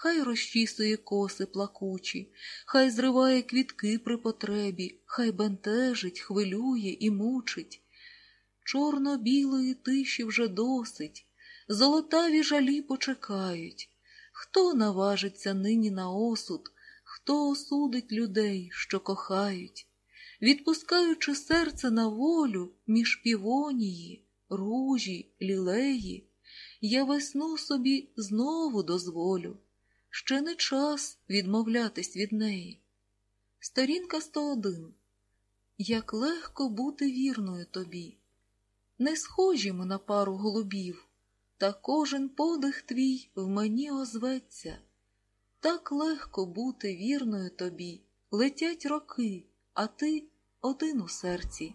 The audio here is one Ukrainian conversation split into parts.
хай розчісує коси плакучі, хай зриває квітки при потребі, хай бентежить, хвилює і мучить. Чорно-білої тиші вже досить, золотаві жалі почекають. Хто наважиться нині на осуд, хто осудить людей, що кохають, відпускаючи серце на волю між півонії, ружі, лілеї, я весну собі знову дозволю, ще не час відмовлятись від неї. Сторінка 101. Як легко бути вірною тобі. Не схожі ми на пару голубів, та кожен подих твій в мені озветься. Так легко бути вірною тобі, летять роки, а ти один у серці.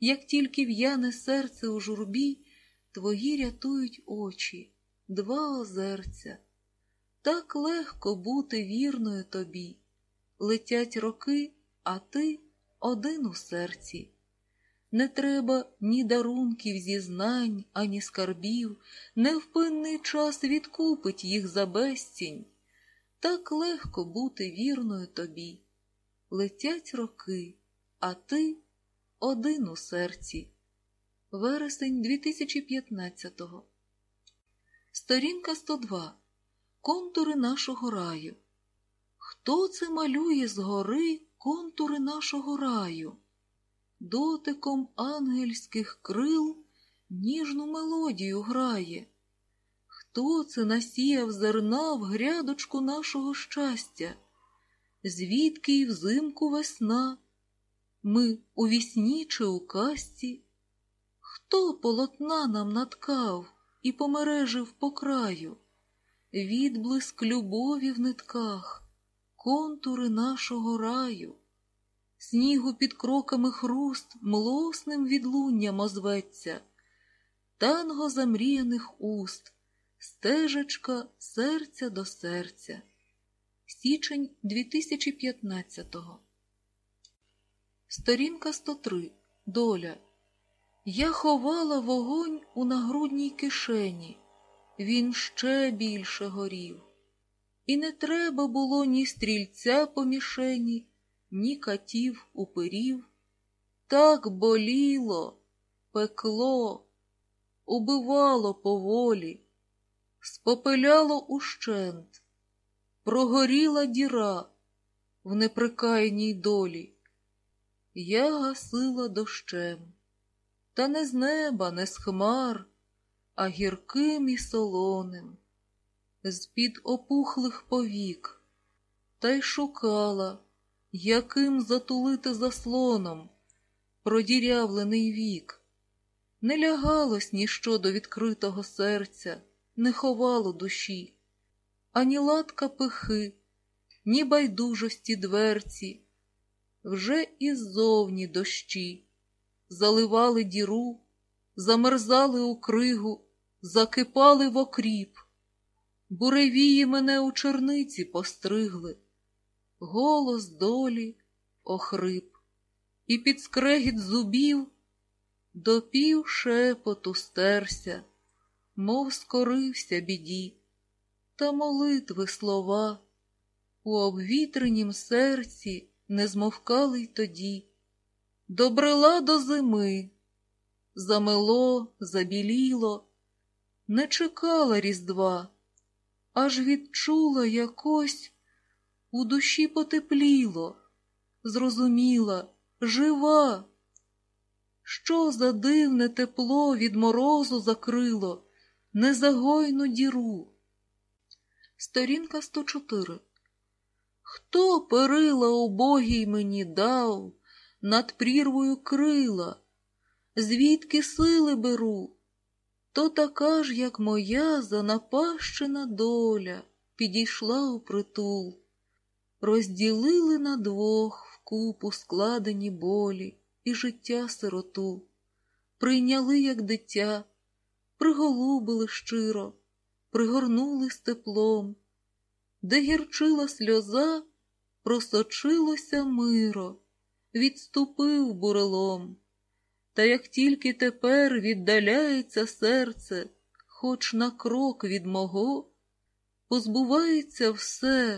Як тільки в'яне серце у журбі, твої рятують очі, два озерця. Так легко бути вірною тобі, летять роки, а ти один у серці. Не треба ні дарунків зізнань, ані скарбів, невпинний час відкупить їх за безцінь. Так легко бути вірною тобі. Летять роки, а ти один у серці. Вересень 2015-го. Сторінка 102. Контури нашого раю. Хто це малює згори контури нашого раю? Дотиком ангельських крил ніжну мелодію грає. Хто це насіяв зерна в грядочку нашого щастя? Звідки й взимку весна? Ми у вісні чи у касті? Хто полотна нам наткав і помережив по краю? Відблиск любові в нитках, контури нашого раю, снігу під кроками хруст млосним відлунням озветься, танго замріяних уст, стежечка серця до серця. Січень 2015-го. Сторінка 103. Доля. Я ховала вогонь у нагрудній кишені, він ще більше горів. І не треба було ні стрільця по мішені, ні катів упирів. Так боліло, пекло, убивало поволі, спопиляло ущент, прогоріла діра в неприкаяній долі. Я гасила дощем, та не з неба, не з хмар, а гірким і солоним, з-під опухлих повік, та й шукала, яким затулити заслоном продірявлений вік. Не лягалось ніщо до відкритого серця, не ховало душі, ані латка пихи, ні байдужості дверці. Вже іззовні дощі заливали діру, замерзали у кригу, закипали в окріп. Буревії мене у черниці постригли, голос долі охрип, і під скрегіт зубів допів шепоту стерся, мов скорився біді, та молитви слова у обвітренім серці не змовкали й тоді. Добрела до зими, замело, забіліло, не чекала Різдва, аж відчула якось у душі потепліло, зрозуміла, жива. Що за дивне тепло від морозу закрило, незагойну діру. Сторінка 104 Хто перила убогій мені дав, над прірвою крила, звідки сили беру, то така ж, як моя занапащена доля, підійшла у притул, розділили на двох вкупу складені болі і життя сироту, прийняли, як дитя, приголубили щиро, пригорнули з теплом. Де гірчила сльоза, просочилося миро, відступив бурелом. Та як тільки тепер віддаляється серце, хоч на крок від мого, позбувається все,